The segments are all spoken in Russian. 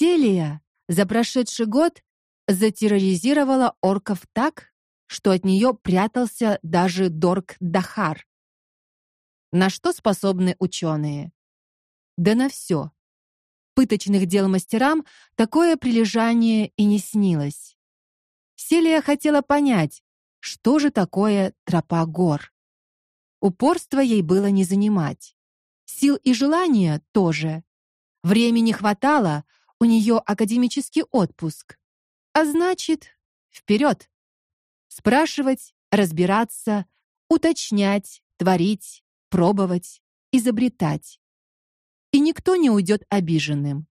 Селия за прошедший год затерроризировала орков так, что от нее прятался даже Дорк Дахар. На что способны ученые? Да на все. Пыточных дел мастерам такое прилежание и не снилось. Селия хотела понять, что же такое тропа гор. Упорство ей было не занимать. Сил и желания тоже. Времени хватало, у нее академический отпуск. А значит, вперед. Спрашивать, разбираться, уточнять, творить, пробовать, изобретать. И никто не уйдет обиженным.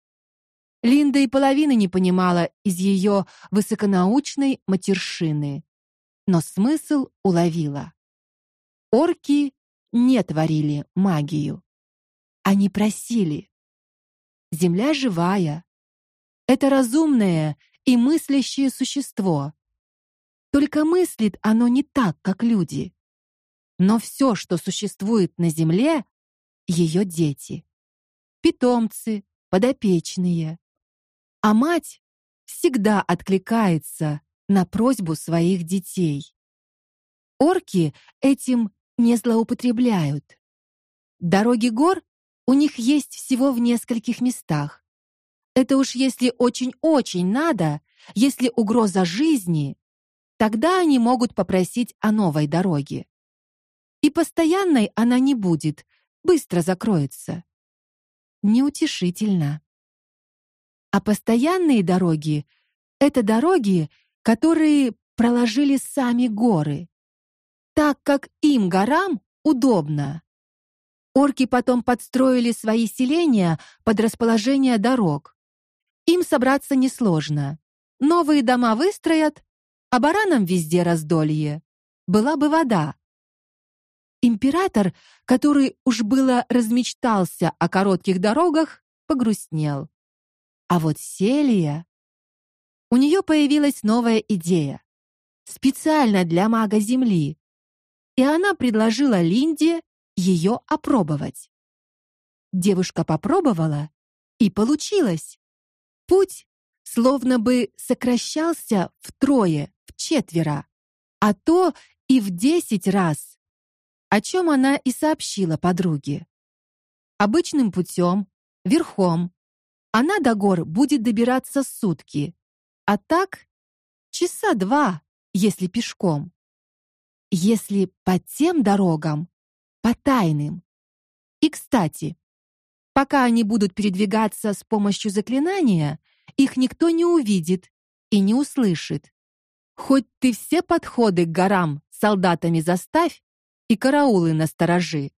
Линда и половины не понимала из ее высоконаучной матершины, но смысл уловила. Орки не творили магию. Они просили. Земля живая. Это разумное и мыслящее существо. Только мыслит оно не так, как люди. Но все, что существует на земле, ее дети. Питомцы, подопечные. А мать всегда откликается на просьбу своих детей. Орки этим не злоупотребляют. Дороги гор у них есть всего в нескольких местах. Это уж если очень-очень надо, если угроза жизни, тогда они могут попросить о новой дороге. И постоянной она не будет, быстро закроется. Неутешительно. А постоянные дороги это дороги, которые проложили сами горы так как им горам удобно. Орки потом подстроили свои селения под расположение дорог. Им собраться несложно. Новые дома выстроят, а баранам везде раздолье. Была бы вода. Император, который уж было размечтался о коротких дорогах, погрустнел. А вот Селия, у нее появилась новая идея. Специально для мага Земли, и она предложила Линде ее опробовать. Девушка попробовала, и получилось. Путь словно бы сокращался втрое, четверо, а то и в десять раз. О чем она и сообщила подруге. Обычным путем, верхом. Она до гор будет добираться сутки, а так часа два, если пешком. Если по тем дорогам, по тайным. И, кстати, пока они будут передвигаться с помощью заклинания, их никто не увидит и не услышит. Хоть ты все подходы к горам солдатами заставь и караулы насторожи.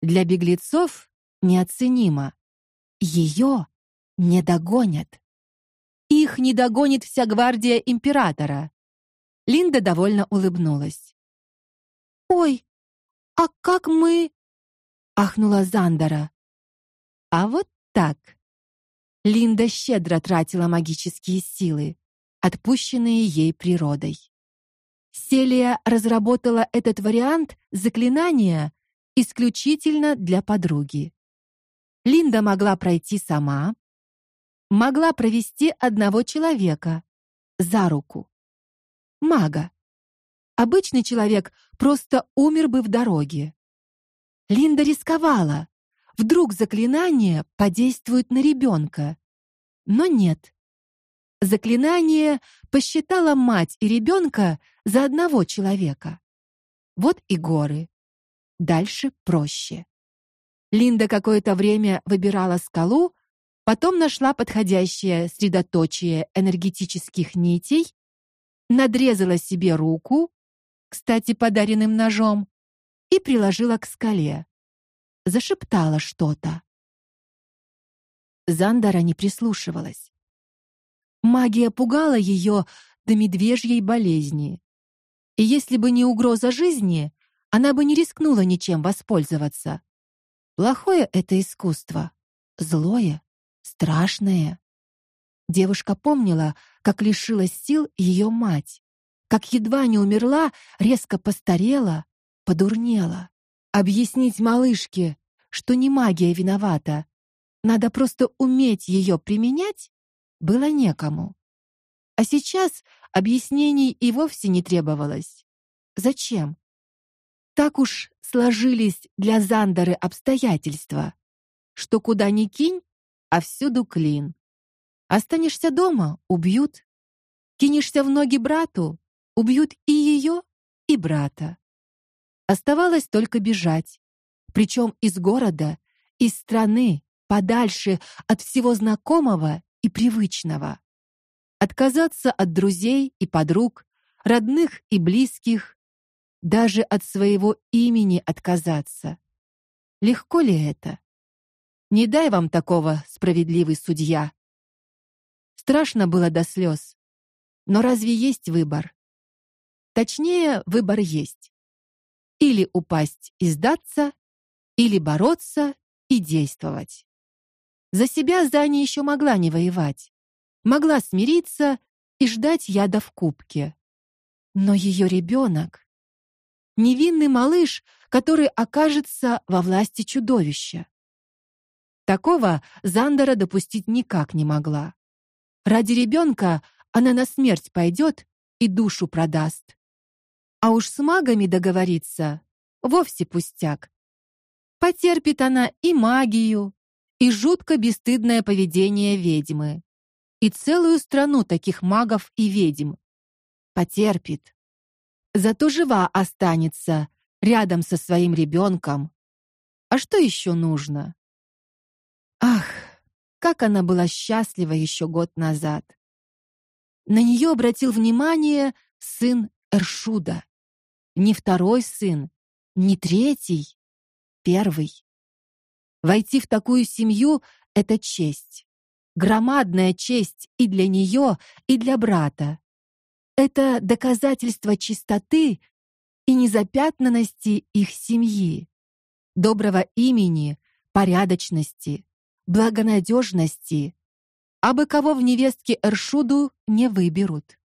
Для беглецов неоценимо. Ее не догонят. Их не догонит вся гвардия императора. Линда довольно улыбнулась. Ой, а как мы? ахнула Зандера. А вот так. Линда щедро тратила магические силы, отпущенные ей природой. Селия разработала этот вариант заклинания исключительно для подруги. Линда могла пройти сама, могла провести одного человека за руку. Мага. Обычный человек просто умер бы в дороге. Линда рисковала. Вдруг заклинание подействует на ребенка. Но нет. Заклинание посчитала мать и ребенка за одного человека. Вот и горы. Дальше проще. Линда какое-то время выбирала скалу, потом нашла подходящее средоточие энергетических нитей, надрезала себе руку, кстати, подаренным ножом, и приложила к скале. Зашептала что-то. Зандара не прислушивалась. Магия пугала ее до медвежьей болезни. И если бы не угроза жизни, она бы не рискнула ничем воспользоваться. Плохое это искусство, злое, страшное. Девушка помнила, как лишилась сил ее мать как едва не умерла, резко постарела, подурнела. Объяснить малышке, что не магия виновата, надо просто уметь ее применять, было некому. А сейчас объяснений и вовсе не требовалось. Зачем? Так уж сложились для Зандеры обстоятельства, что куда ни кинь, а всюду клин. Останешься дома убьют. Кинешься в ноги брату, убьют и ее, и брата. Оставалось только бежать, причем из города, из страны, подальше от всего знакомого и привычного. Отказаться от друзей и подруг, родных и близких, даже от своего имени отказаться. Легко ли это? Не дай вам такого, справедливый судья. Страшно было до слез. Но разве есть выбор? Точнее, выбор есть. Или упасть и сдаться, или бороться и действовать. За себя Заня еще могла не воевать. Могла смириться и ждать яда в кубке. Но ее ребенок, невинный малыш, который окажется во власти чудовища. Такого Зандера допустить никак не могла. Ради ребенка она на смерть пойдет и душу продаст. А уж с магами договориться вовсе пустяк. Потерпит она и магию, и жутко бесстыдное поведение ведьмы, и целую страну таких магов и ведьм. Потерпит. Зато жива останется рядом со своим ребенком. А что еще нужно? Ах, как она была счастлива еще год назад. На нее обратил внимание сын Эршуда. Не второй сын, не третий, первый. Войти в такую семью это честь. Громадная честь и для нее, и для брата. Это доказательство чистоты и незапятнанности их семьи, доброго имени, порядочности, благонадежности, абы кого в невестке Эршуду не выберут.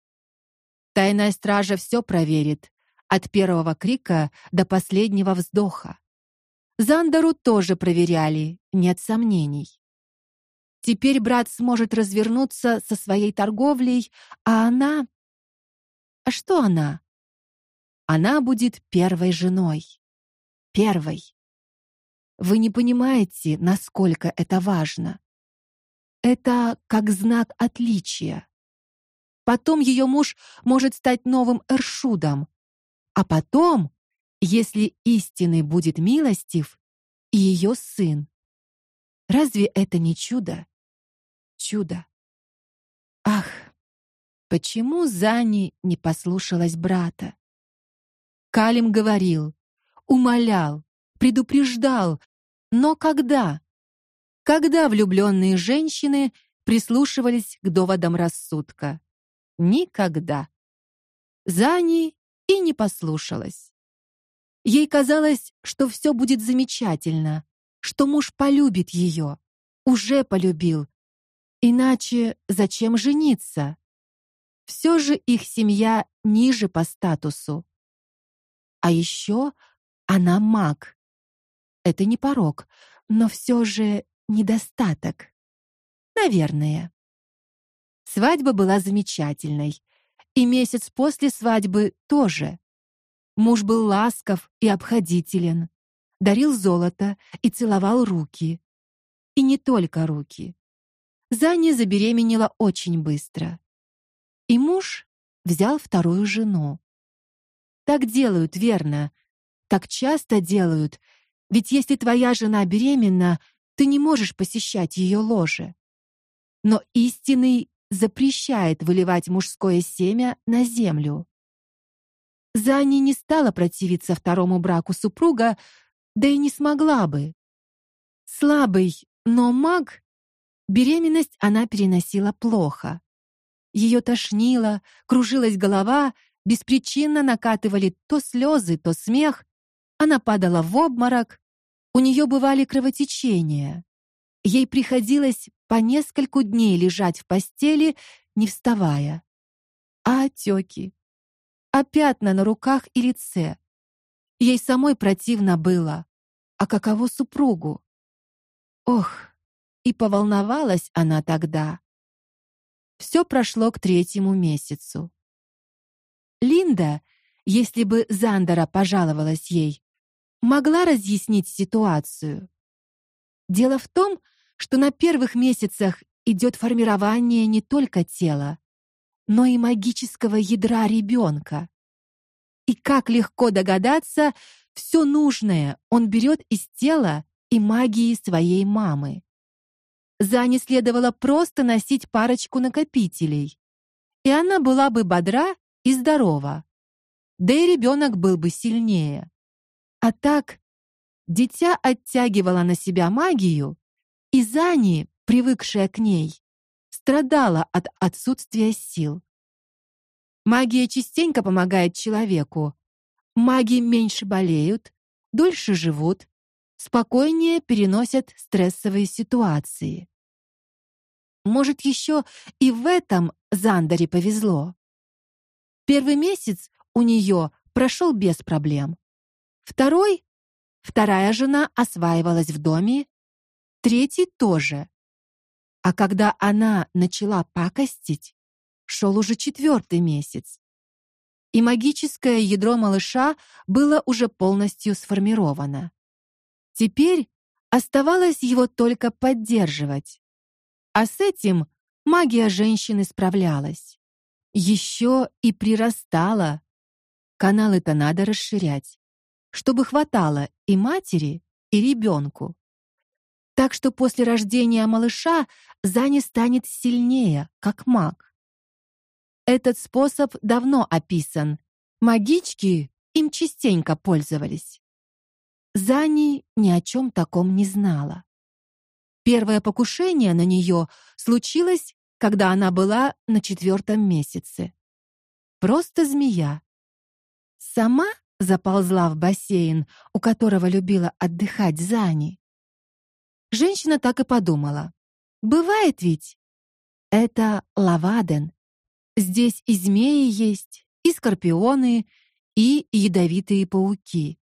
Тайная стража все проверит, от первого крика до последнего вздоха. Зандару тоже проверяли, нет сомнений. Теперь брат сможет развернуться со своей торговлей, а она А что она? Она будет первой женой. Первой. Вы не понимаете, насколько это важно. Это как знак отличия. Потом ее муж может стать новым Эршудом, а потом, если истинный будет милостив, и ее сын. Разве это не чудо? Чудо. Ах, почему Зани не послушалась брата? Калим говорил, умолял, предупреждал, но когда? Когда влюбленные женщины прислушивались к доводам рассудка? Никогда. Зани и не послушалась. Ей казалось, что все будет замечательно, что муж полюбит ее, уже полюбил. Иначе зачем жениться? Все же их семья ниже по статусу. А еще она маг. Это не порок, но все же недостаток. Наверное. Свадьба была замечательной, и месяц после свадьбы тоже. Муж был ласков и обходителен, дарил золото и целовал руки. И не только руки. Заня забеременела очень быстро. И муж взял вторую жену. Так делают, верно? Так часто делают, ведь если твоя жена беременна, ты не можешь посещать ее ложе. Но истинный запрещает выливать мужское семя на землю. Зани не стала противиться второму браку супруга, да и не смогла бы. Слабый, но маг, беременность она переносила плохо. Ее тошнило, кружилась голова, беспричинно накатывали то слезы, то смех. Она падала в обморок, у нее бывали кровотечения. Ей приходилось по нескольку дней лежать в постели, не вставая. А отеки, а пятна на руках и лице. Ей самой противно было. А каково супругу? Ох, и поволновалась она тогда. все прошло к третьему месяцу. Линда, если бы Зандера пожаловалась ей, могла разъяснить ситуацию. Дело в том, что на первых месяцах идет формирование не только тела, но и магического ядра ребенка. И как легко догадаться, все нужное он берет из тела и магии своей мамы. Зане следовало просто носить парочку накопителей, и она была бы бодра и здорова. Да и ребенок был бы сильнее. А так дитя оттягивало на себя магию, и Зани, привыкшая к ней, страдала от отсутствия сил. Магия частенько помогает человеку. Маги меньше болеют, дольше живут, спокойнее переносят стрессовые ситуации. Может, еще и в этом Зандаре повезло. Первый месяц у нее прошел без проблем. Второй вторая жена осваивалась в доме, третий тоже. А когда она начала пакостить, шел уже четвертый месяц. И магическое ядро малыша было уже полностью сформировано. Теперь оставалось его только поддерживать. А с этим магия женщины справлялась. Еще и прирастала. Каналы-то надо расширять, чтобы хватало и матери, и ребенку. Так что после рождения малыша Зани станет сильнее, как маг. Этот способ давно описан. Магички им частенько пользовались. Зани ни о чем таком не знала. Первое покушение на нее случилось, когда она была на четвертом месяце. Просто змея. Сама заползла в бассейн, у которого любила отдыхать Зани. Женщина так и подумала. Бывает ведь. Это Лаваден. Здесь и змеи есть, и скорпионы, и ядовитые пауки.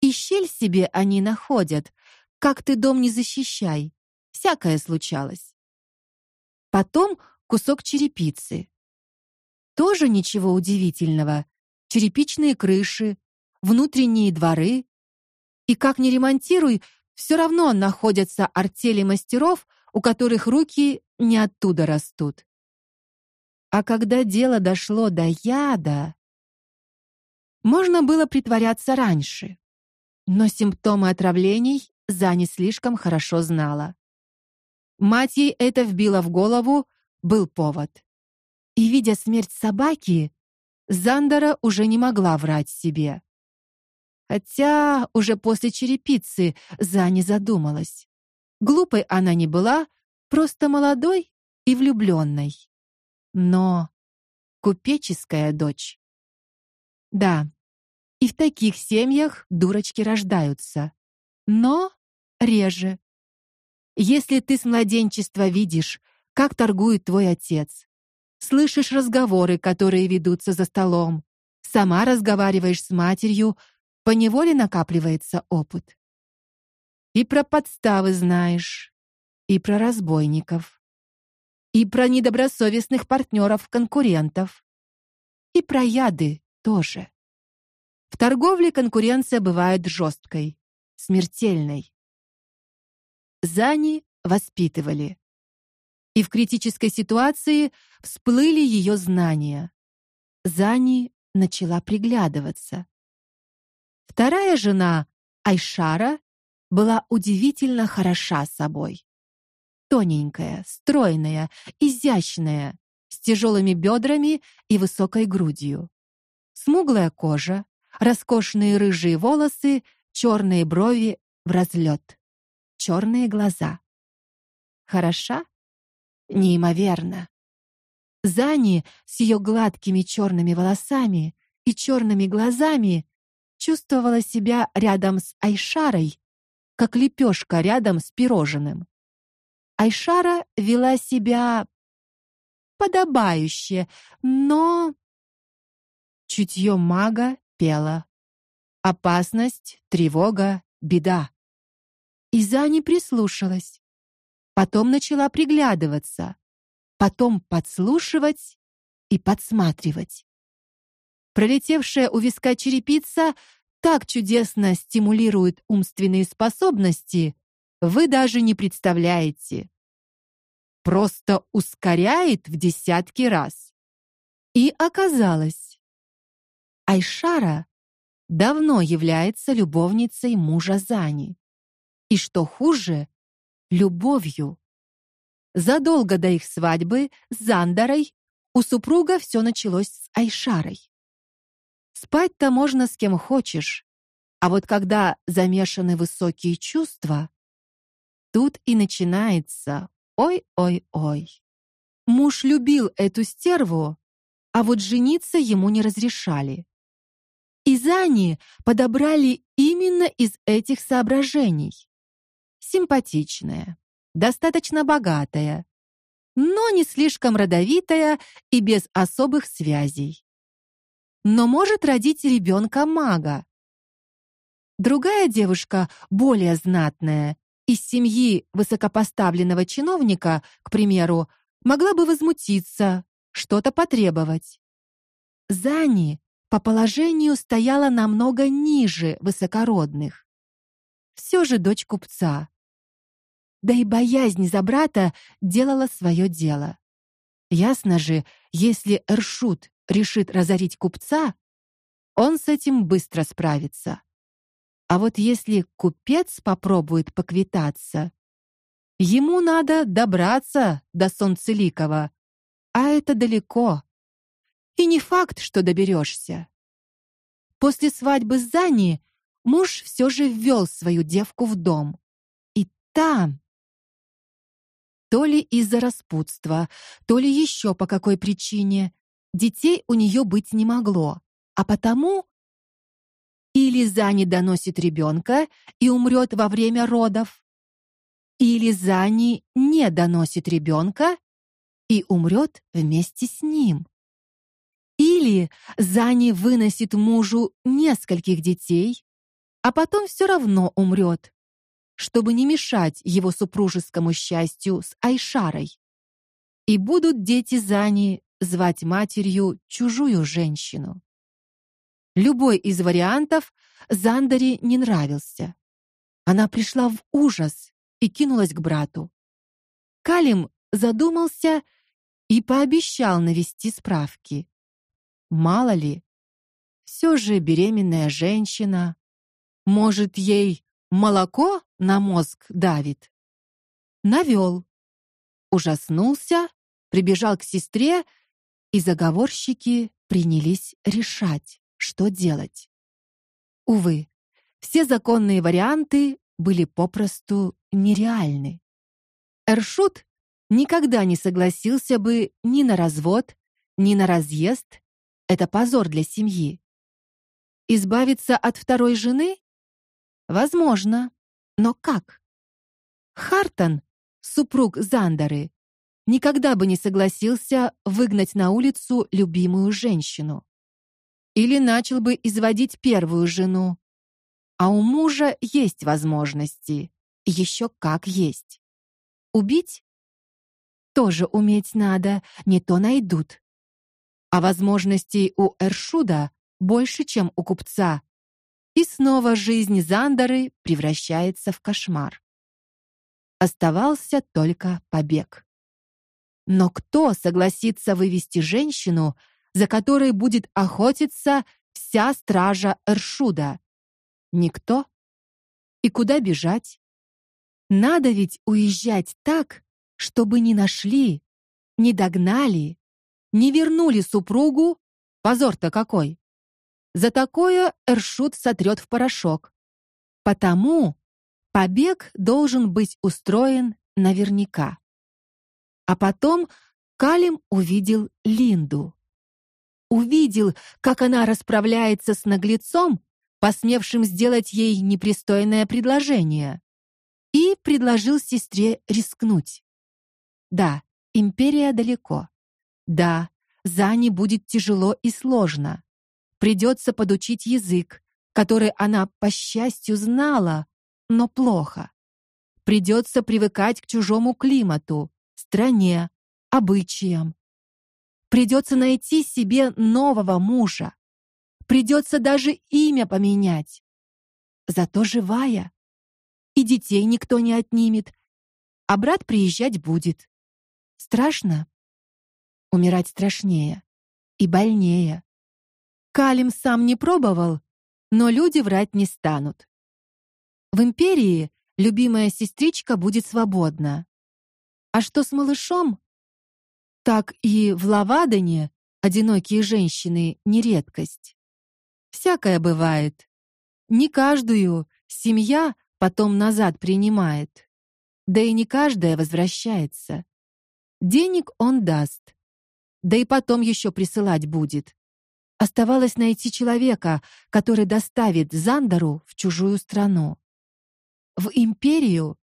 И щель себе они находят. Как ты дом не защищай, всякое случалось. Потом кусок черепицы. Тоже ничего удивительного. Черепичные крыши, внутренние дворы. И как ни ремонтируй, все равно находятся артели мастеров, у которых руки не оттуда растут. А когда дело дошло до яда, можно было притворяться раньше. Но симптомы отравлений за не слишком хорошо знала. Мать ей это вбила в голову, был повод. И видя смерть собаки, Зандера уже не могла врать себе. Хотя уже после черепицы Зани задумалась. Глупой она не была, просто молодой и влюбленной. Но купеческая дочь. Да. И в таких семьях дурочки рождаются, но реже. Если ты с младенчества видишь, как торгует твой отец, слышишь разговоры, которые ведутся за столом, сама разговариваешь с матерью, по неволе накапливается опыт. И про подставы знаешь, и про разбойников, и про недобросовестных партнеров-конкурентов, и про яды тоже. В торговле конкуренция бывает жесткой, смертельной. Зани воспитывали. И в критической ситуации всплыли ее знания. Зани начала приглядываться. Вторая жена, Айшара, была удивительно хороша собой. Тоненькая, стройная, изящная, с тяжелыми бедрами и высокой грудью. Смуглая кожа, роскошные рыжие волосы, черные брови в разлет, черные глаза. Хороша? Неимоверно. Зани с ее гладкими черными волосами и черными глазами чувствовала себя рядом с Айшарой, как лепешка рядом с пирожным. Айшара вела себя подобающе, но чутье мага пело. Опасность, тревога, беда. Иза не прислушалась. Потом начала приглядываться. потом подслушивать и подсматривать. Пролетевшая у виска черепица так чудесно стимулирует умственные способности, вы даже не представляете. Просто ускоряет в десятки раз. И оказалось, Айшара давно является любовницей мужа Зани. И что хуже, любовью. Задолго до их свадьбы с Зандарой у супруга все началось с Айшарой. Спать-то можно с кем хочешь, а вот когда замешаны высокие чувства, тут и начинается ой-ой-ой. Муж любил эту стерву, а вот жениться ему не разрешали. И Зани подобрали именно из этих соображений. Симпатичная, достаточно богатая, но не слишком родовитая и без особых связей но может родить ребенка мага. Другая девушка, более знатная, из семьи высокопоставленного чиновника, к примеру, могла бы возмутиться, что-то потребовать. Зани по положению стояла намного ниже высокородных. Все же дочь купца. Да и боязнь за брата делала свое дело. Ясно же, если Эршут решит разорить купца, он с этим быстро справится. А вот если купец попробует поквитаться, ему надо добраться до Солнцеликова, а это далеко. И не факт, что доберешься. После свадьбы с Зани муж все же ввел свою девку в дом. И там то ли из-за распутства, то ли еще по какой причине детей у нее быть не могло, а потому или Зани доносит ребенка и умрет во время родов, или Зани не доносит ребенка и умрет вместе с ним. Или Зани выносит мужу нескольких детей, а потом все равно умрет, чтобы не мешать его супружескому счастью с Айшарой. И будут дети Зани звать матерью чужую женщину. Любой из вариантов Зандаре не нравился. Она пришла в ужас и кинулась к брату. Калим задумался и пообещал навести справки. Мало ли, все же беременная женщина, может, ей молоко на мозг давит. Навел. Ужаснулся, прибежал к сестре и заговорщики принялись решать, что делать. Увы, все законные варианты были попросту нереальны. Эршут никогда не согласился бы ни на развод, ни на разъезд. Это позор для семьи. Избавиться от второй жены? Возможно, но как? Хартон, супруг Зандары, никогда бы не согласился выгнать на улицу любимую женщину. Или начал бы изводить первую жену. А у мужа есть возможности, еще как есть. Убить тоже уметь надо, не то найдут. А возможностей у Эршуда больше, чем у купца. И снова жизнь Зандары превращается в кошмар. Оставался только побег. Но кто согласится вывести женщину, за которой будет охотиться вся стража Эршуда? Никто. И куда бежать? Надо ведь уезжать так, чтобы не нашли, не догнали, не вернули супругу. Позор-то какой. За такое Эршут сотрет в порошок. Потому побег должен быть устроен наверняка. А потом Калим увидел Линду. Увидел, как она расправляется с наглецом, посмевшим сделать ей непристойное предложение, и предложил сестре рискнуть. Да, империя далеко. Да, Зане будет тяжело и сложно. Придется подучить язык, который она по счастью знала, но плохо. Придется привыкать к чужому климату, стране, обычаям. Придется найти себе нового мужа. Придется даже имя поменять. Зато живая. И детей никто не отнимет. А брат приезжать будет. Страшно? Умирать страшнее и больнее. Калим сам не пробовал, но люди врать не станут. В империи любимая сестричка будет свободна. А что с малышом? Так и в Лавадане одинокие женщины не редкость. Всякое бывает. Не каждую семья потом назад принимает. Да и не каждая возвращается. Денег он даст. Да и потом еще присылать будет. Оставалось найти человека, который доставит Зандару в чужую страну. В империю,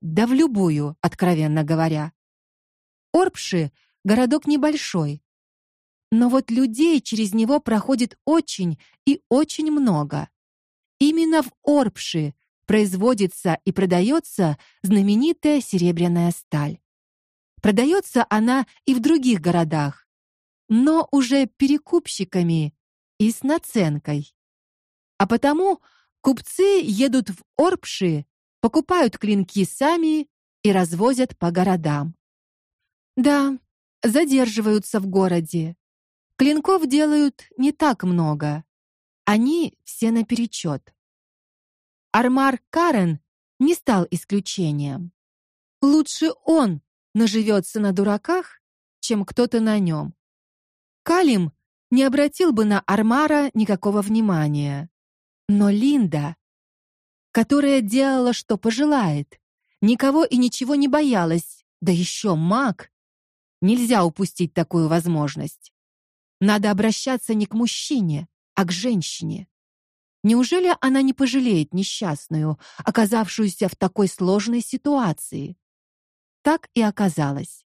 да в любую, откровенно говоря. Орпши городок небольшой, но вот людей через него проходит очень и очень много. Именно в Орпши производится и продается знаменитая серебряная сталь. Продается она и в других городах, но уже перекупщиками и с наценкой. А потому купцы едут в Орпши, покупают клинки сами и развозят по городам. Да, задерживаются в городе. Клинков делают не так много. Они все наперечет. Армар Карен не стал исключением. Лучше он наживется на дураках, чем кто-то на нем. Калим не обратил бы на Армара никакого внимания. Но Линда, которая делала, что пожелает, никого и ничего не боялась, да еще маг, нельзя упустить такую возможность. Надо обращаться не к мужчине, а к женщине. Неужели она не пожалеет несчастную, оказавшуюся в такой сложной ситуации? Так и оказалось.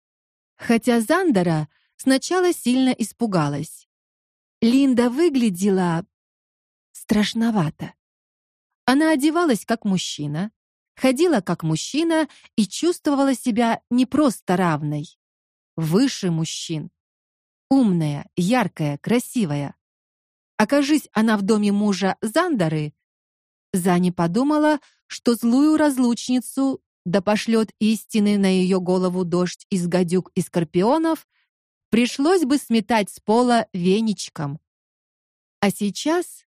Хотя Зандера сначала сильно испугалась. Линда выглядела страшновато. Она одевалась как мужчина, ходила как мужчина и чувствовала себя не просто равной, выше мужчин. Умная, яркая, красивая. Окажись она в доме мужа Зандары, Зани подумала, что злую разлучницу да пошлет истины на ее голову дождь из гадюк и скорпионов, пришлось бы сметать с пола веничком. А сейчас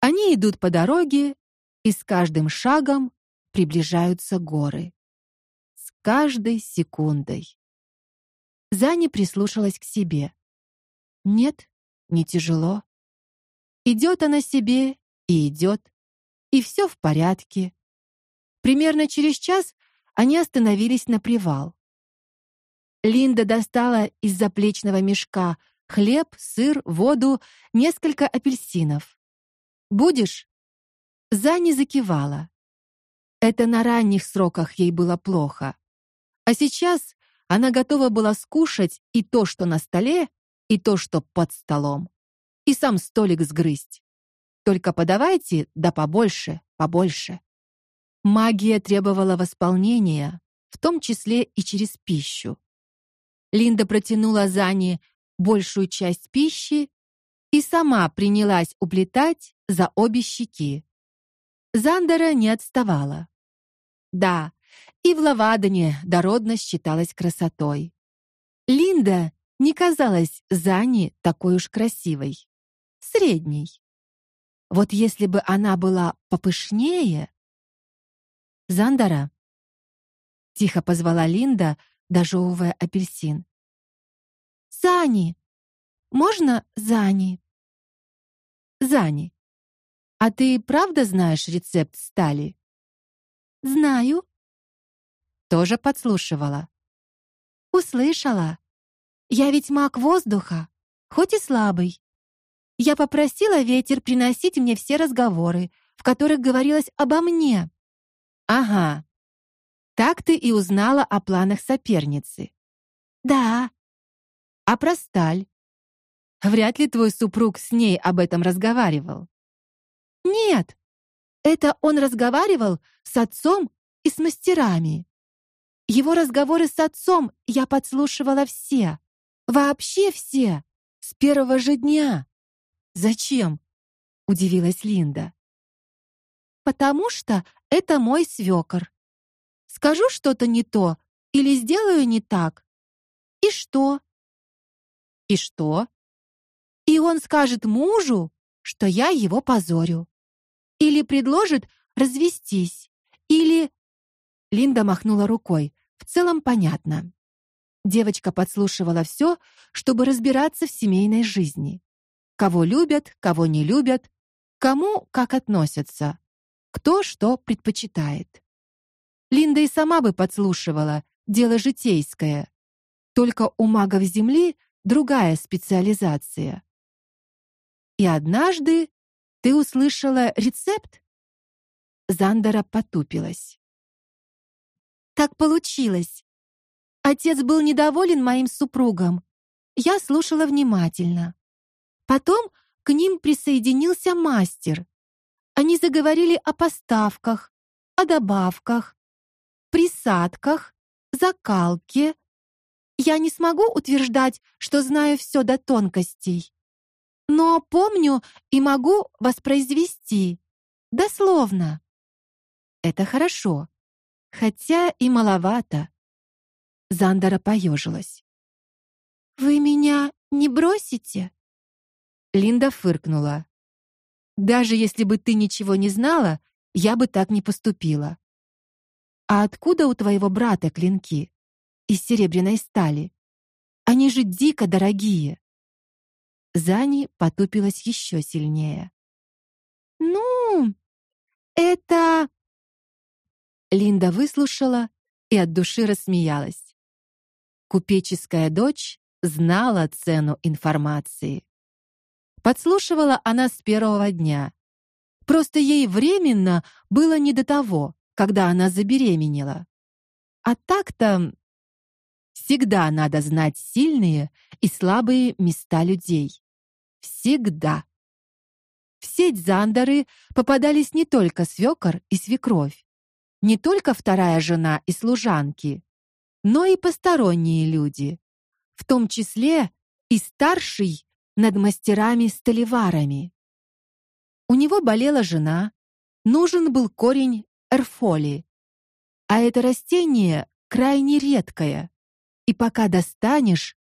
они идут по дороге, и с каждым шагом приближаются горы. С каждой секундой. Зани прислушалась к себе. Нет, не тяжело. Идет она себе и идет, и все в порядке. Примерно через час они остановились на привал. Линда достала из заплечного мешка хлеб, сыр, воду, несколько апельсинов. Будешь? Зани закивала. Это на ранних сроках ей было плохо. А сейчас она готова была скушать и то, что на столе, и то, что под столом, и сам столик сгрызть. Только подавайте, да побольше, побольше. Магия требовала восполнения, в том числе и через пищу. Линда протянула Зане большую часть пищи и сама принялась уплетать за обе щеки. Зандера не отставала. Да, и в Лавадане дородность считалась красотой. Линда не казалась Зане такой уж красивой, средней. Вот если бы она была попышнее, Зандара, тихо позвала Линда, дожевывая апельсин. Зани. Можно Зани? Зани. А ты правда знаешь рецепт стали? Знаю. Тоже подслушивала. Услышала. Я ведь маг воздуха, хоть и слабый. Я попросила ветер приносить мне все разговоры, в которых говорилось обо мне. Ага. Так ты и узнала о планах соперницы. Да. А про сталь? Вряд ли твой супруг с ней об этом разговаривал. Нет. Это он разговаривал с отцом и с мастерами. Его разговоры с отцом я подслушивала все. Вообще все. С первого же дня. Зачем? удивилась Линда. Потому что это мой свёкор. Скажу что-то не то или сделаю не так. И что? И что? И он скажет мужу, что я его позорю. Или предложит развестись. Или Линда махнула рукой. В целом понятно. Девочка подслушивала все, чтобы разбираться в семейной жизни. Кого любят, кого не любят, кому как относятся, кто что предпочитает. Линда и сама бы подслушивала, дело житейское. Только у магов Земли другая специализация. И однажды ты услышала рецепт? Зандера потупилась. Так получилось. Отец был недоволен моим супругом. Я слушала внимательно. Потом к ним присоединился мастер. Они заговорили о поставках, о добавках, присадках, закалке. Я не смогу утверждать, что знаю все до тонкостей, но помню и могу воспроизвести дословно. Это хорошо хотя и маловато. Зандера поежилась. Вы меня не бросите? Линда фыркнула. Даже если бы ты ничего не знала, я бы так не поступила. А откуда у твоего брата клинки? Из серебряной стали. Они же дико дорогие. Зани потупилась еще сильнее. Ну, это Линда выслушала и от души рассмеялась. Купеческая дочь знала цену информации. Подслушивала она с первого дня. Просто ей временно было не до того, когда она забеременела. А так-то всегда надо знать сильные и слабые места людей. Всегда. В сеть Зандеры попадались не только свекор и свекровь не только вторая жена и служанки, но и посторонние люди, в том числе и старший над мастерами-столеварами. У него болела жена, нужен был корень эрфоли. А это растение крайне редкое, и пока достанешь,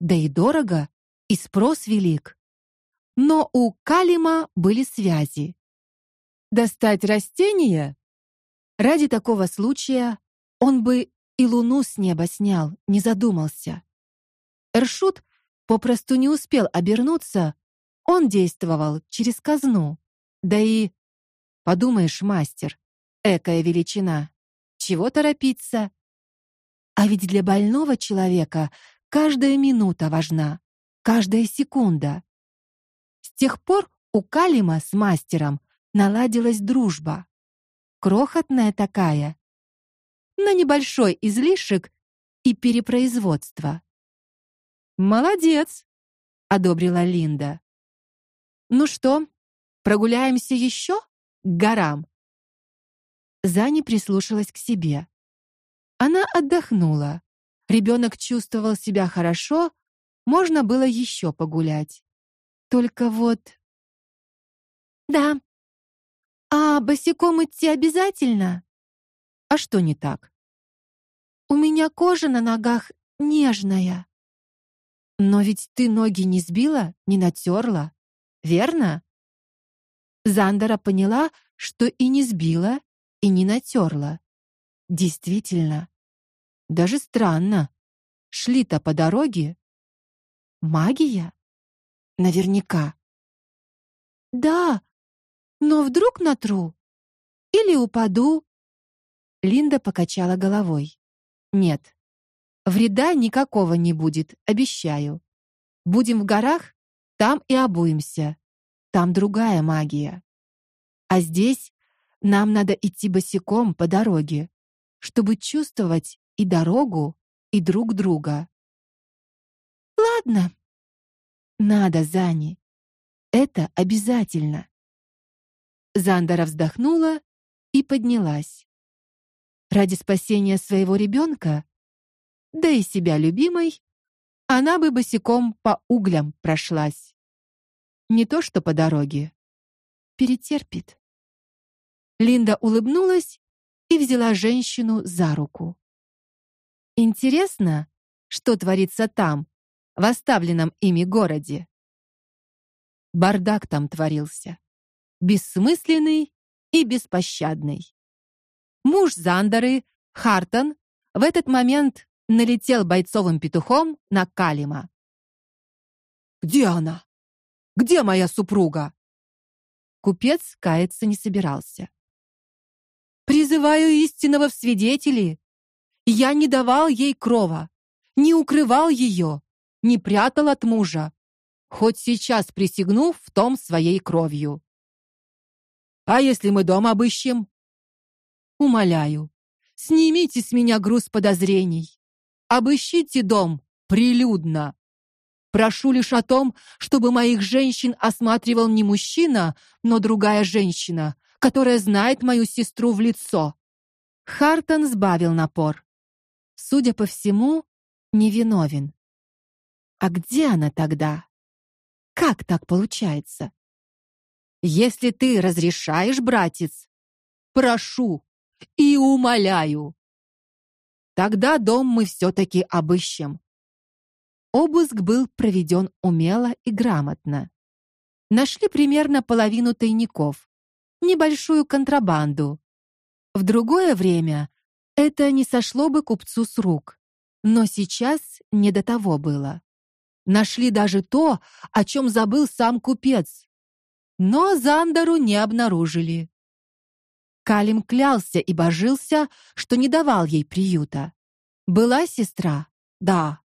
да и дорого, и спрос велик. Но у Калима были связи. Достать растение Ради такого случая он бы и луну с неба снял, не задумался. Эршут попросту не успел обернуться, он действовал через казну. Да и подумаешь, мастер, экая величина. Чего торопиться? А ведь для больного человека каждая минута важна, каждая секунда. Тех пор у Калима с мастером наладилась дружба крохотная такая, на небольшой излишек и перепроизводство. Молодец, одобрила Линда. Ну что, прогуляемся еще к горам? Зани прислушалась к себе. Она отдохнула. Ребенок чувствовал себя хорошо, можно было еще погулять. Только вот Да, а босиком идти обязательно? А что не так? У меня кожа на ногах нежная. Но ведь ты ноги не сбила, не натерла, верно? Зандера поняла, что и не сбила, и не натерла. Действительно. Даже странно. Шли-то по дороге. Магия? Наверняка. Да, но вдруг натру или упаду? Линда покачала головой. Нет. Вреда никакого не будет, обещаю. Будем в горах, там и обуемся. Там другая магия. А здесь нам надо идти босиком по дороге, чтобы чувствовать и дорогу, и друг друга. Ладно. Надо, Зани. Это обязательно. Зандера вздохнула и поднялась. Ради спасения своего ребенка, да и себя любимой, она бы босиком по углям прошлась. Не то что по дороге. Перетерпит. Линда улыбнулась и взяла женщину за руку. Интересно, что творится там, в оставленном ими городе. Бардак там творился. Бессмысленный и беспощадный. Муж Зандеры, Хартон, в этот момент налетел бойцовым петухом на Калима. Где она? Где моя супруга? Купец каяться не собирался. Призываю истинного в свидетели. Я не давал ей крова, не укрывал ее, не прятал от мужа, хоть сейчас присягну в том своей кровью. А если мы дом обыщем? Умоляю, снимите с меня груз подозрений. Обыщите дом прилюдно. Прошу лишь о том, чтобы моих женщин осматривал не мужчина, но другая женщина, которая знает мою сестру в лицо. Хартон сбавил напор. Судя по всему, невиновен. А где она тогда? Как так получается? Если ты разрешаешь, братец, прошу и умоляю. Тогда дом мы все таки обыщем. Обыск был проведен умело и грамотно. Нашли примерно половину тайников, небольшую контрабанду. В другое время это не сошло бы купцу с рук, но сейчас не до того было. Нашли даже то, о чем забыл сам купец. Но Зандару не обнаружили. Калим клялся и божился, что не давал ей приюта. Была сестра? Да.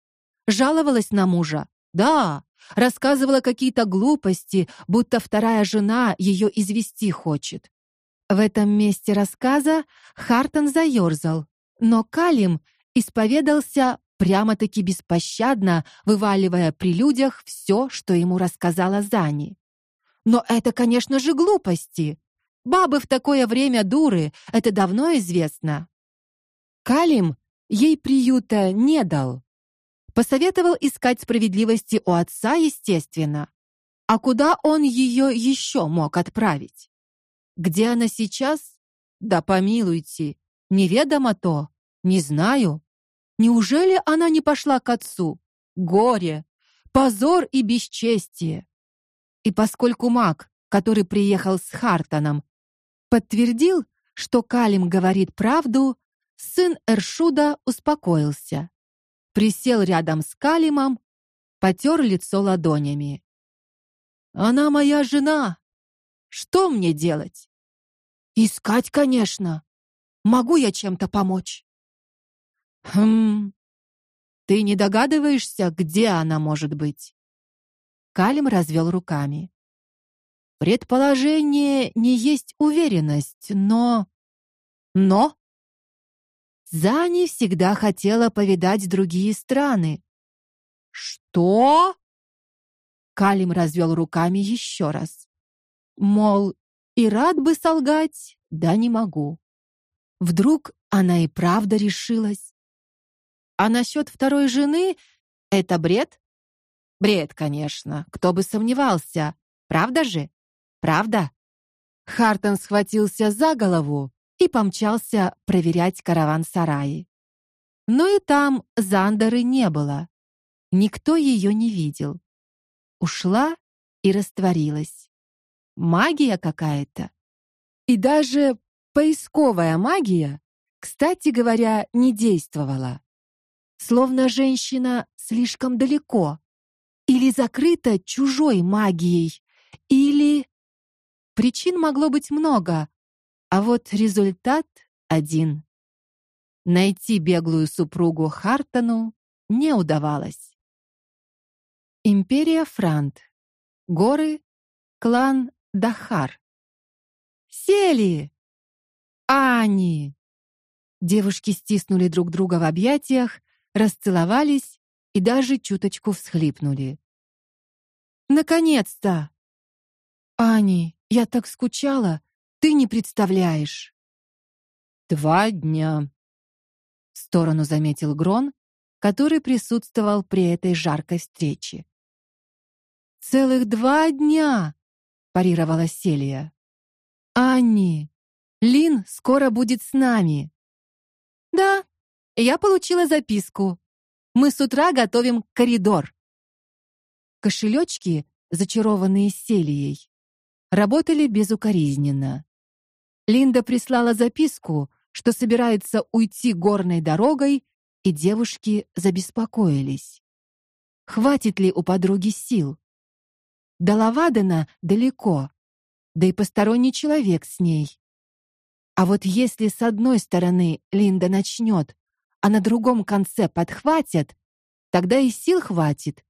Жаловалась на мужа? Да. Рассказывала какие-то глупости, будто вторая жена ее извести хочет. В этом месте рассказа Хартон заерзал, но Калим исповедался прямо-таки беспощадно, вываливая при людях все, что ему рассказала Зани. Но это, конечно же, глупости. Бабы в такое время дуры, это давно известно. Калим ей приюта не дал. Посоветовал искать справедливости у отца, естественно. А куда он ее еще мог отправить? Где она сейчас? Да помилуйте, неведомо то, не знаю. Неужели она не пошла к отцу? Горе, позор и бесчестие. И поскольку маг, который приехал с Хартоном, подтвердил, что Калим говорит правду, сын Эршуда успокоился. Присел рядом с Калимом, потер лицо ладонями. Она моя жена. Что мне делать? Искать, конечно. Могу я чем-то помочь? Хм. Ты не догадываешься, где она может быть? Калим развел руками. Предположение не есть уверенность, но но Зани всегда хотела повидать другие страны. Что? Калим развел руками еще раз. Мол, и рад бы солгать, да не могу. Вдруг она и правда решилась. А насчет второй жены это бред? Бред, конечно, кто бы сомневался. Правда же? Правда? Хартон схватился за голову и помчался проверять караван-сараи. Но и там Зандеры не было. Никто ее не видел. Ушла и растворилась. Магия какая-то. И даже поисковая магия, кстати говоря, не действовала. Словно женщина слишком далеко или закрыта чужой магией, или Причин могло быть много, а вот результат один. Найти беглую супругу Хартону не удавалось. Империя Франт. Горы. Клан Дахар. Сели. Ани. Девушки стиснули друг друга в объятиях, расцеловались и даже чуточку всхлипнули. Наконец-то. Ани, я так скучала, ты не представляешь. Два дня. В сторону заметил Грон, который присутствовал при этой жаркой встрече. Целых два дня, парировала Селия. Анни, Лин скоро будет с нами. Да, я получила записку. Мы с утра готовим коридор. Кошелечки, зачарованные Селией, работали безукоризненно. Линда прислала записку, что собирается уйти горной дорогой, и девушки забеспокоились. Хватит ли у подруги сил? До Лавадена далеко, да и посторонний человек с ней. А вот если с одной стороны Линда начнет, а на другом конце подхватят, тогда и сил хватит,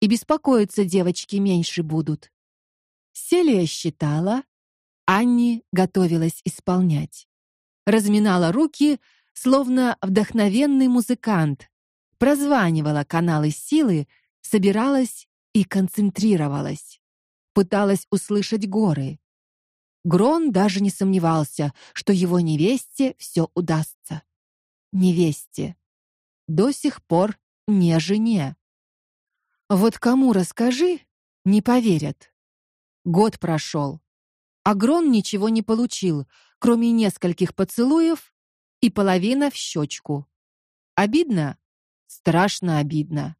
и беспокоиться девочки меньше будут. Селия считала, Анни готовилась исполнять разминала руки, словно вдохновенный музыкант, прозванивала каналы силы, собиралась и концентрировалась. Пыталась услышать горы. Грон даже не сомневался, что его невесте все удастся. Невесте. До сих пор не жене. Вот кому расскажи, не поверят. Год прошел, а Грон ничего не получил, кроме нескольких поцелуев и половина в щечку. Обидно? Страшно обидно.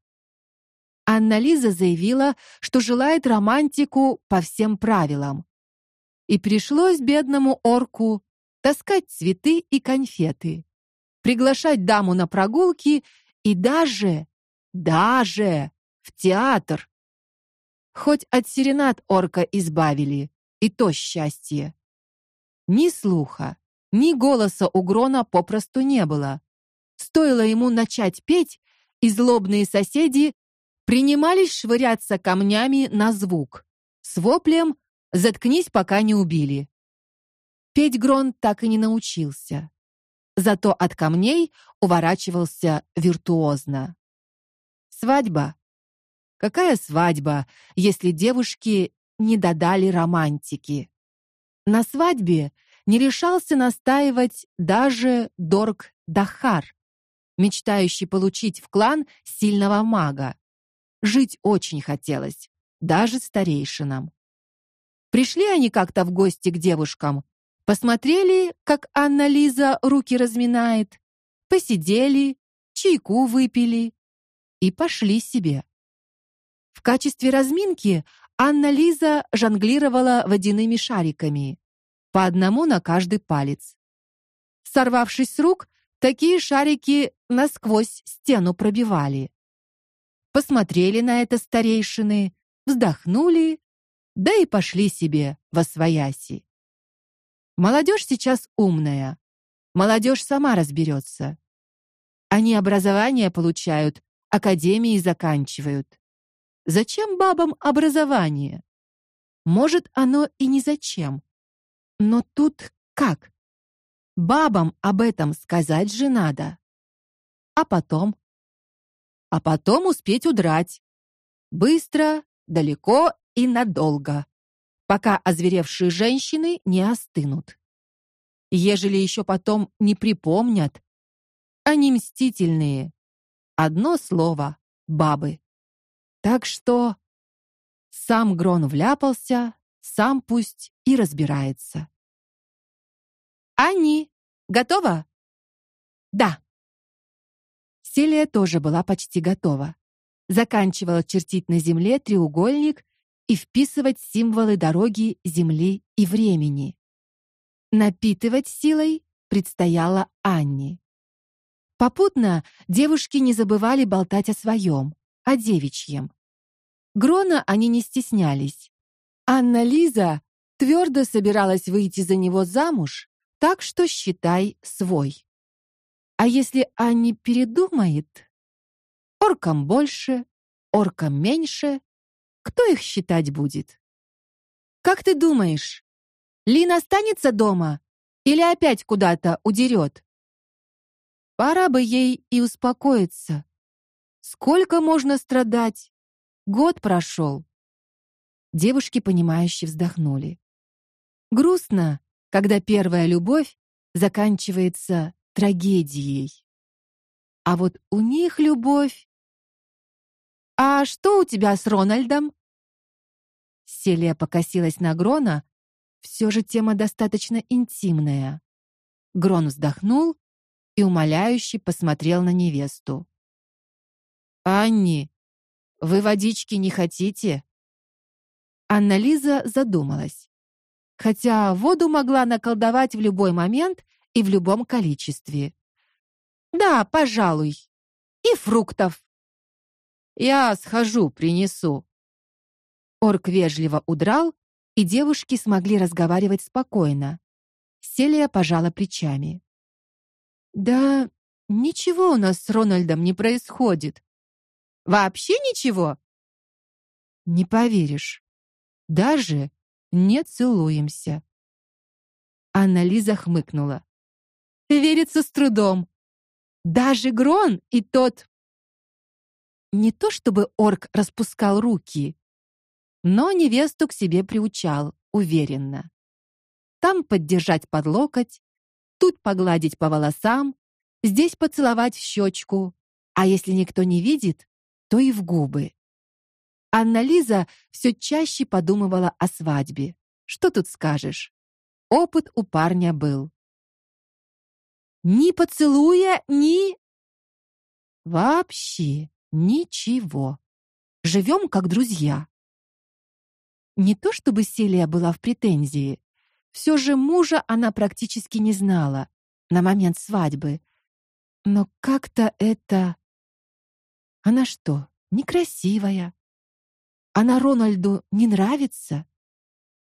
Анна Лиза заявила, что желает романтику по всем правилам. И пришлось бедному орку таскать цветы и конфеты, приглашать даму на прогулки и даже даже в театр. Хоть от серенад орка избавили, и то счастье. Ни слуха, ни голоса у Грона попросту не было. Стоило ему начать петь, и злобные соседи принимались швыряться камнями на звук. С воплем «Заткнись, пока не убили». Петь Грон так и не научился. Зато от камней уворачивался виртуозно. Свадьба. Какая свадьба, если девушки не додали романтики? На свадьбе не решался настаивать даже Дорг Дахар, мечтающий получить в клан сильного мага. Жить очень хотелось, даже старейшинам. Пришли они как-то в гости к девушкам, посмотрели, как Анна Лиза руки разминает, посидели, чайку выпили и пошли себе. В качестве разминки Анна Лиза жонглировала водяными шариками, по одному на каждый палец. Сорвавшись с рук, такие шарики насквозь стену пробивали. Посмотрели на это старейшины, вздохнули, да и пошли себе во свояси. Молодежь сейчас умная. Молодежь сама разберется. Они образование получают, академии заканчивают. Зачем бабам образование? Может, оно и не зачем. Но тут как? Бабам об этом сказать же надо. А потом? А потом успеть удрать. Быстро, далеко и надолго, пока озверевшие женщины не остынут. Ежели еще потом не припомнят, они мстительные. Одно слово бабы. Так что сам Грон вляпался, сам пусть и разбирается. Ани, готова? Да. Селия тоже была почти готова. Заканчивала чертить на земле треугольник и вписывать символы дороги, земли и времени. Напитывать силой предстояло Анне. Попутно девушки не забывали болтать о своем о девичьем. Грона они не стеснялись. Анна Лиза твердо собиралась выйти за него замуж, так что считай свой. А если Анни передумает, оркам больше, оркам меньше, кто их считать будет? Как ты думаешь, Лин останется дома или опять куда-то удерет? Пора бы ей и успокоиться. Сколько можно страдать? Год прошел. Девушки понимающе вздохнули. Грустно, когда первая любовь заканчивается трагедией. А вот у них любовь А что у тебя с Рональдом? Селия покосилась на Грона. Все же тема достаточно интимная. Грон вздохнул и умоляюще посмотрел на невесту. Анни, вы водички не хотите? Анна Лиза задумалась. Хотя воду могла наколдовать в любой момент и в любом количестве. Да, пожалуй. И фруктов. Я схожу, принесу. Орк вежливо удрал, и девушки смогли разговаривать спокойно. Селия пожала плечами. Да, ничего у нас с Рональдом не происходит. Вообще ничего? Не поверишь. Даже не целуемся. Анна Лиза хмыкнула. Верится с трудом. Даже Грон и тот не то чтобы орк распускал руки, но невесту к себе приучал уверенно. Там поддержать под локоть, тут погладить по волосам, здесь поцеловать в щечку, а если никто не видит, то и в губы. Анна Лиза все чаще подумывала о свадьбе. Что тут скажешь? Опыт у парня был. Ни поцелуя, ни вообще ничего. Живем как друзья. Не то чтобы Селия была в претензии, все же мужа она практически не знала на момент свадьбы. Но как-то это она что, некрасивая? Она Рональду не нравится?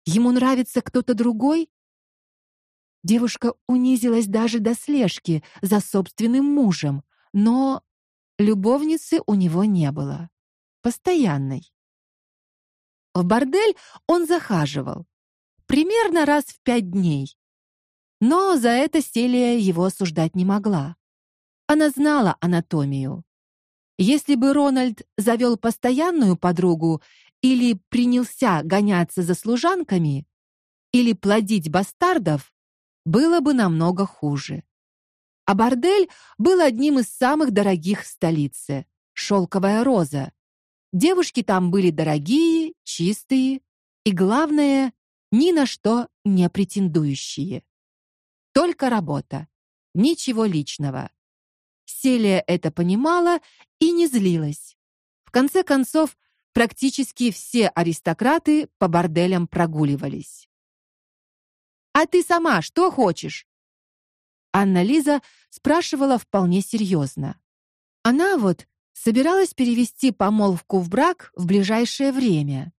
Ему нравится кто-то другой? Девушка унизилась даже до слежки за собственным мужем, но любовницы у него не было. Постоянной. В бордель он захаживал примерно раз в пять дней. Но за это Селия его осуждать не могла. Она знала анатомию. Если бы Рональд завел постоянную подругу или принялся гоняться за служанками или плодить бастардов, было бы намного хуже. А бордель был одним из самых дорогих в столице. Шелковая роза. Девушки там были дорогие, чистые и главное, ни на что не претендующие. Только работа, ничего личного. Селия это понимала и не злилась. В конце концов, практически все аристократы по борделям прогуливались. А ты сама что хочешь? Анна Лиза спрашивала вполне серьезно. Она вот собиралась перевести помолвку в брак в ближайшее время.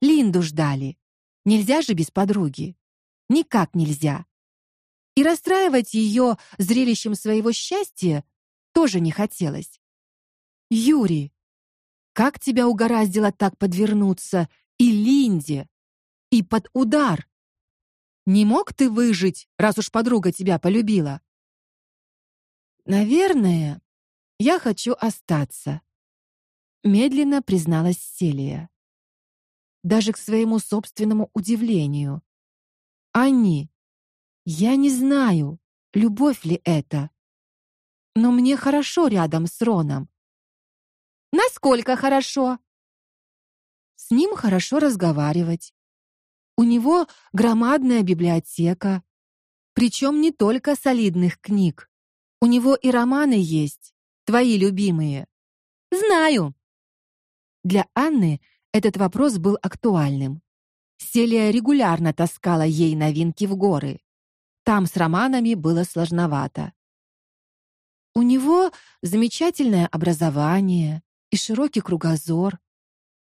Линду ждали. Нельзя же без подруги. Никак нельзя. И расстраивать ее зрелищем своего счастья тоже не хотелось. Юрий, как тебя угораздило так подвернуться и Линде, и под удар? Не мог ты выжить, раз уж подруга тебя полюбила? Наверное, я хочу остаться, медленно призналась Селия. Даже к своему собственному удивлению. Анни, я не знаю, любовь ли это но мне хорошо рядом с Роном. Насколько хорошо? С ним хорошо разговаривать. У него громадная библиотека, причем не только солидных книг. У него и романы есть, твои любимые. Знаю. Для Анны этот вопрос был актуальным. Селия регулярно таскала ей новинки в горы. Там с романами было сложновато. У него замечательное образование и широкий кругозор.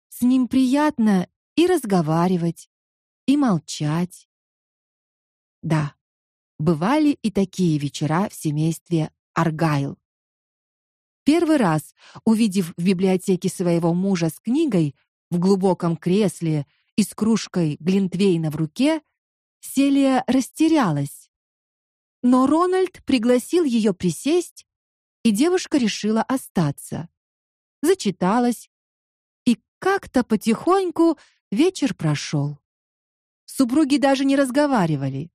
С ним приятно и разговаривать, и молчать. Да, бывали и такие вечера в семействе Аргайл. Первый раз, увидев в библиотеке своего мужа с книгой в глубоком кресле и с кружкой глинтвейна в руке, Селия растерялась. Но Рональд пригласил ее присесть и девушка решила остаться. Зачиталась, и как-то потихоньку вечер прошел. Супруги даже не разговаривали.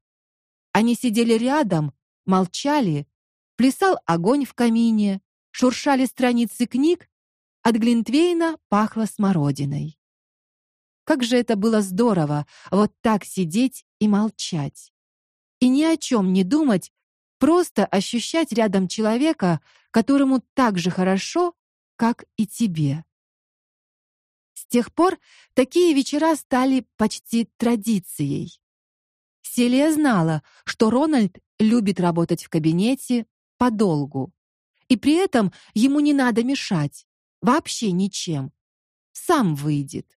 Они сидели рядом, молчали, плясал огонь в камине, шуршали страницы книг, от Глинтвейна пахло смородиной. Как же это было здорово вот так сидеть и молчать. И ни о чем не думать, просто ощущать рядом человека, которому так же хорошо, как и тебе. Тех пор такие вечера стали почти традицией. Селия знала, что Рональд любит работать в кабинете подолгу. И при этом ему не надо мешать, вообще ничем. Сам выйдет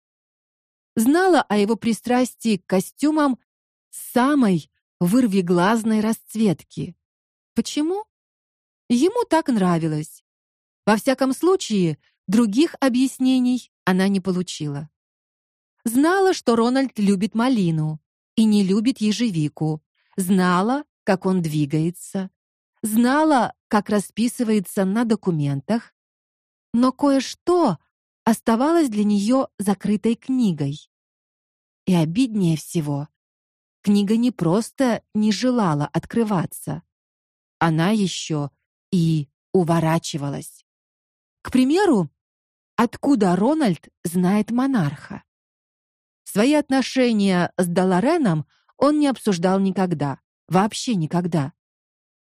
знала о его пристрастии к костюмам самой вырвиглазной расцветки. Почему? Ему так нравилось. Во всяком случае, других объяснений она не получила. Знала, что Рональд любит малину и не любит ежевику. Знала, как он двигается. Знала, как расписывается на документах. Но кое-что оставалась для нее закрытой книгой. И обиднее всего, книга не просто не желала открываться, она еще и уворачивалась. К примеру, откуда Рональд знает монарха? Свои отношения с Далареном он не обсуждал никогда, вообще никогда.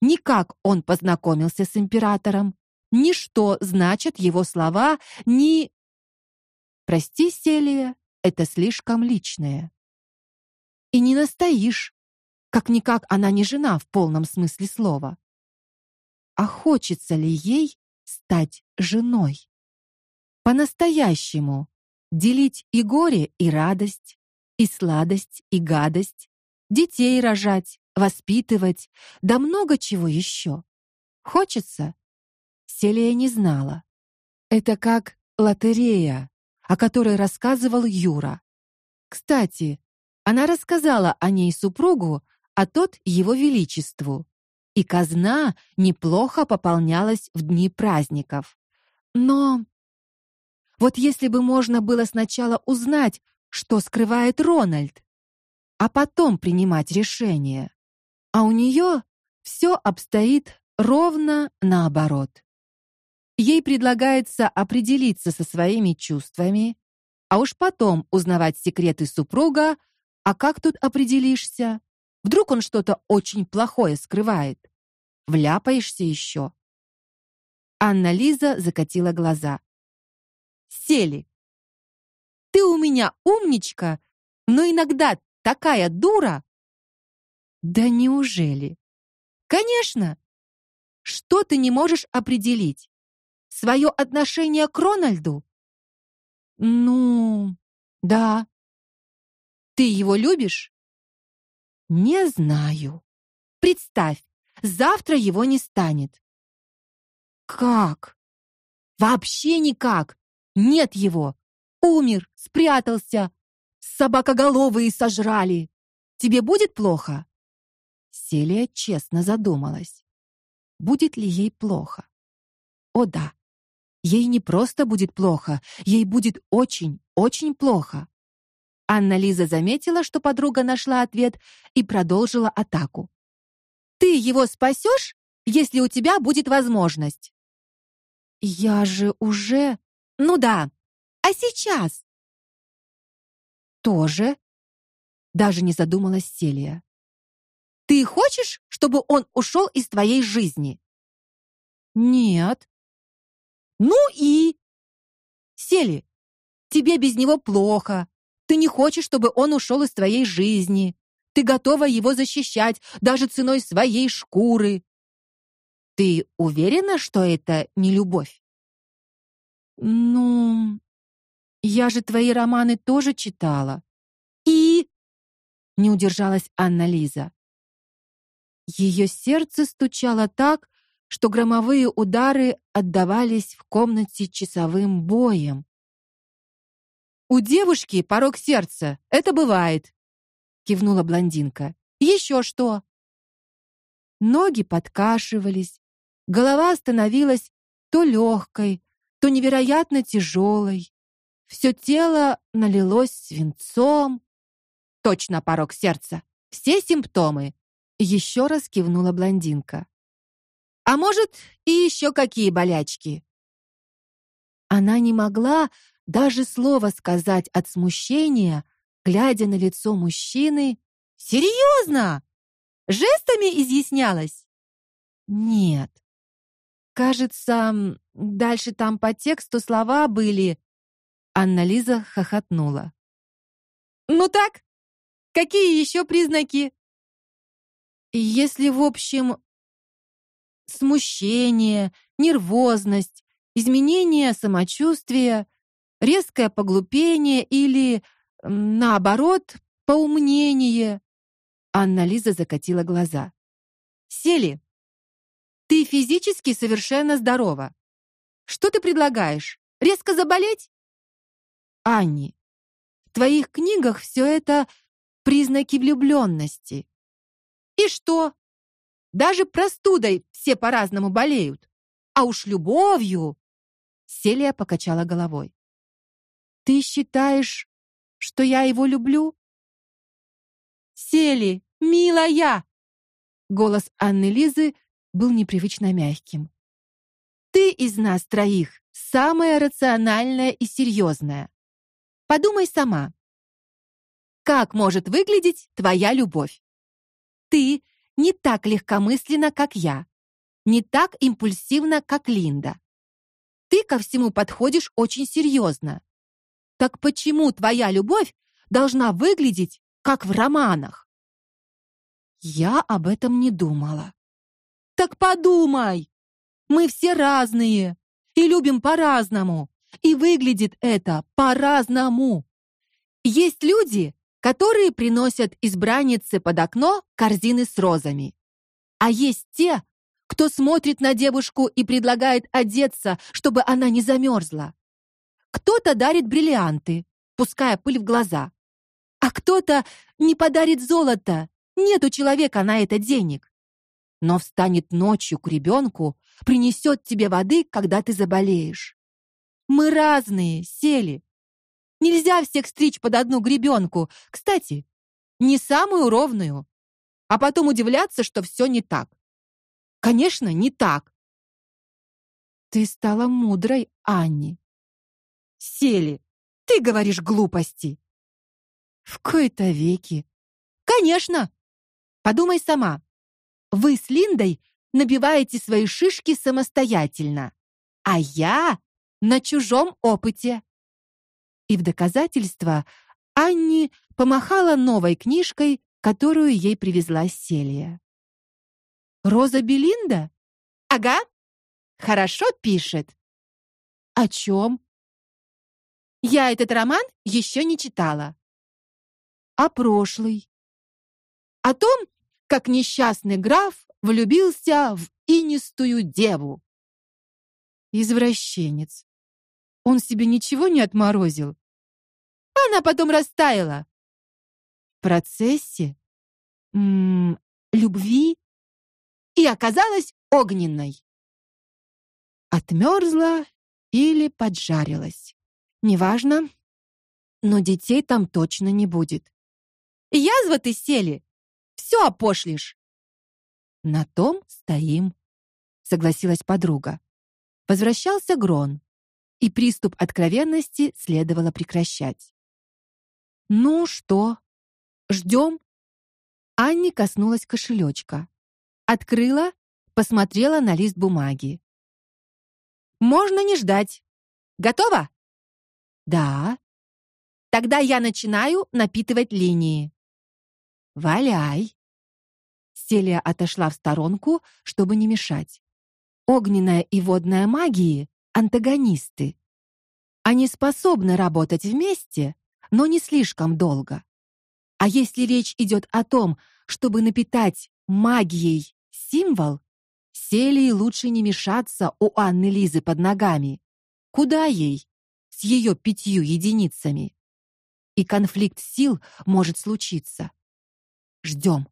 Ни как он познакомился с императором, ни что значат его слова, ни Прости, Селия, это слишком личное. И не настоишь. Как никак она не жена в полном смысле слова. А хочется ли ей стать женой? По-настоящему делить и горе, и радость, и сладость, и гадость, детей рожать, воспитывать, да много чего еще. Хочется? Селия не знала. Это как лотерея о которой рассказывал Юра. Кстати, она рассказала о ней супругу, а тот его величеству. И казна неплохо пополнялась в дни праздников. Но вот если бы можно было сначала узнать, что скрывает Рональд, а потом принимать решение. А у нее все обстоит ровно наоборот. Ей предлагается определиться со своими чувствами, а уж потом узнавать секреты супруга. А как тут определишься? Вдруг он что-то очень плохое скрывает? Вляпаешься еще. Анна Лиза закатила глаза. Сели. Ты у меня умничка, но иногда такая дура. Да неужели? Конечно. Что ты не можешь определить? свое отношение к Рональду? Ну, да. Ты его любишь? Не знаю. Представь, завтра его не станет. Как? Вообще никак. Нет его. Умер, спрятался. Собакоголовые сожрали. Тебе будет плохо? Селия честно задумалась. Будет ли ей плохо? О да. Ей не просто будет плохо, ей будет очень, очень плохо. Анна Лиза заметила, что подруга нашла ответ и продолжила атаку. Ты его спасешь, если у тебя будет возможность. Я же уже Ну да. А сейчас? Тоже даже не задумалась Селия. Ты хочешь, чтобы он ушел из твоей жизни? Нет. Ну и Сели. Тебе без него плохо. Ты не хочешь, чтобы он ушел из твоей жизни. Ты готова его защищать даже ценой своей шкуры. Ты уверена, что это не любовь? Ну, я же твои романы тоже читала. И не удержалась Анна Лиза. Ее сердце стучало так, что громовые удары отдавались в комнате часовым боем. У девушки порог сердца. Это бывает, кивнула блондинка. Еще что? Ноги подкашивались, голова становилась то легкой, то невероятно тяжелой. Все тело налилось свинцом. Точно порог сердца. Все симптомы. Еще раз кивнула блондинка. А может, и еще какие болячки? Она не могла даже слова сказать от смущения, глядя на лицо мужчины. Серьезно? Жестами изъяснялась? Нет. Кажется, дальше там по тексту слова были. Анна Лиза хохотнула. Ну так, какие еще признаки? Если в общем смущение, нервозность, изменение самочувствия, резкое поглупение или наоборот, поумнение. Анна Лиза закатила глаза. Сели. Ты физически совершенно здорова. Что ты предлагаешь? Резко заболеть? Анни, в твоих книгах все это признаки влюбленности. И что? Даже простудой все по-разному болеют. А уж любовью Селия покачала головой. Ты считаешь, что я его люблю? Сели, милая. Голос Анны Лизы был непривычно мягким. Ты из нас троих самая рациональная и серьезная. Подумай сама. Как может выглядеть твоя любовь? Ты не так легкомысленна, как я, не так импульсивна, как Линда. Ты ко всему подходишь очень серьезно. Так почему твоя любовь должна выглядеть как в романах? Я об этом не думала. Так подумай. Мы все разные и любим по-разному, и выглядит это по-разному. Есть люди, которые приносят избраннице под окно корзины с розами. А есть те, кто смотрит на девушку и предлагает одеться, чтобы она не замерзла. Кто-то дарит бриллианты, пуская пыль в глаза. А кто-то не подарит золото. Нет у человека на это денег но встанет ночью к ребенку, принесет тебе воды, когда ты заболеешь. Мы разные, сели. Нельзя всех стричь под одну гребенку. Кстати, не самую ровную, а потом удивляться, что все не так. Конечно, не так. Ты стала мудрой, Анни. Сели. Ты говоришь глупости. В кои-то веки. Конечно. Подумай сама. Вы с Линдой набиваете свои шишки самостоятельно, а я на чужом опыте. И в доказательство Анни помахала новой книжкой, которую ей привезла Селия. Роза Белинда? Ага. Хорошо пишет. О чем? Я этот роман еще не читала. А прошлый? О том, как несчастный граф влюбился в инистую деву. Извращенец. Он себе ничего не отморозил. Она потом растаяла. В процессе м -м, любви и оказалась огненной. Отмерзла или поджарилась. Неважно, но детей там точно не будет. Язва ты сели, все опошлишь. На том стоим, согласилась подруга. Возвращался Грон, и приступ откровенности следовало прекращать. Ну что? ждем?» Анни коснулась кошелечка, открыла, посмотрела на лист бумаги. Можно не ждать. Готова? Да. Тогда я начинаю напитывать линии. Валяй. Селия отошла в сторонку, чтобы не мешать. Огненная и водная магии антагонисты. Они способны работать вместе, но не слишком долго. А если речь идет о том, чтобы напитать магией символ, Селии лучше не мешаться у Анны Лизы под ногами. Куда ей с ее пятью единицами? И конфликт сил может случиться. Ждем.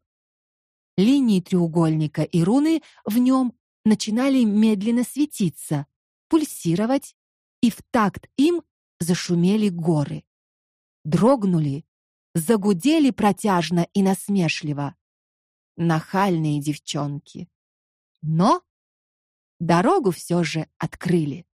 Линии треугольника и руны в нем начинали медленно светиться, пульсировать, и в такт им зашумели горы. Дрогнули, загудели протяжно и насмешливо. Нахальные девчонки. Но дорогу все же открыли.